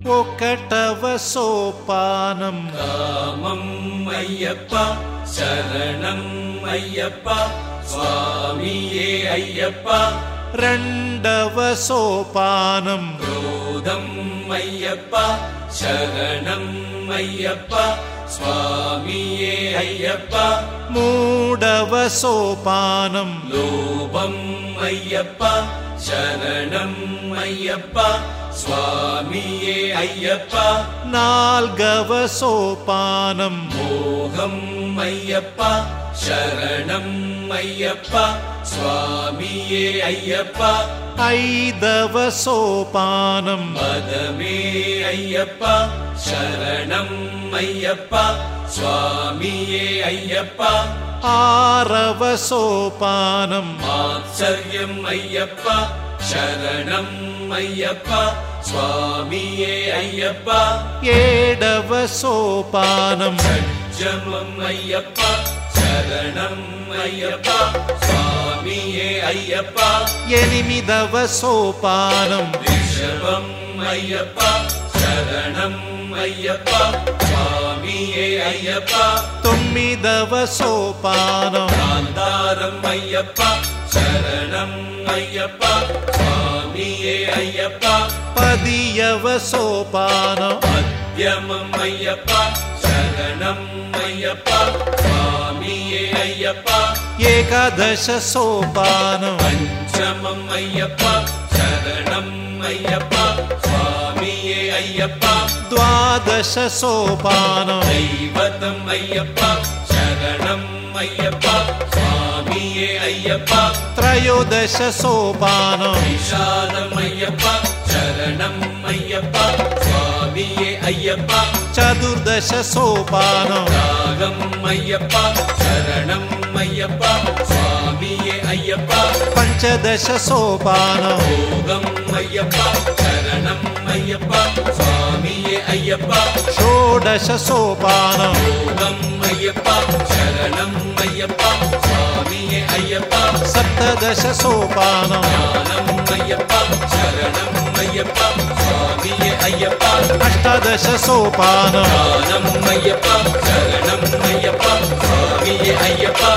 ஒக்கட்டவ சோபானம் ராமம் ஐயப்பா சரணம் ஐயப்பா சுவாமியே ஐயப்பா. ரெண்டவ சோபானம் ரோதம் ஐயப்பா சரணம் ஐயப்பா சுவாமியே ஐயப்பா. மூடவ சோபானம் லோபம் ஐயப்பா சரணம் ஐயப்பா. சுவாமியே ஐயப்பா. நால்கவ சோபானம் மோகம் ஐயப்பா சரணம் ஐயப்பா. சுவாமியே ஐயப்பா. ஐதவ சோபானம் மதமே ஐயப்பா சரணம் ஐயப்பா சுவாமியே ஐயப்பா. ஆரவ சோபானம் ஆச்சரியம் ஐயப்பா சரணம் ஐயப்பா சுவாமியே ஐயப்பா. ஏடவ சோபானம் ஐயப்பா శరణం అయ్యప్ప స్వామియే అయ్యప్ప ఎనిమిదవ సోపానం రిషభం అయ్యప్ప శరణం అయ్యప్ప స్వామియే అయ్యప్ప తొమ్మిదవ సోపానం కాంతారం అయ్యప్ప శరణం అయ్యప్ప స్వామియే అయ్యప్ప పదియవ సోపానం మధ్యమం అయ్యప్ప శరణం అయ్యప్ప స్వామి अय्यप्प एकादश सोपा पञ्चमम् अय्यप्प शरणम् अय्यप्प स्वामिये अय्यप्प द्वादश शोपा दैवतम् अय्यप्प शरणम् अय्यप्प स्वामिये अय्यप्प त्रयोदश शोभा विशालमय्यप्प शरणम् अय्यप्प स्वामिये अय्यप्प சதுர்தச சோபானம். ராகம் ஐயப்பா சரணம் ஐயப்பா சுவாமியே ஐயப்பா. பஞ்சதச சோபானம். யோகம் ஐயப்பா சரணம் ஐயப்பா சுவாமியே ஐயப்பா. ஷோடச சோபானம். யோகம் ஐயப்பா சரணம் ஐயப்பா சுவாமியே ஐயப்பா. சப்ததச சோபானம். அஷ்டாதச சோபானம். ஐயப்பா சரணம் ஐயப்பா சுவாமியே ஐயப்பா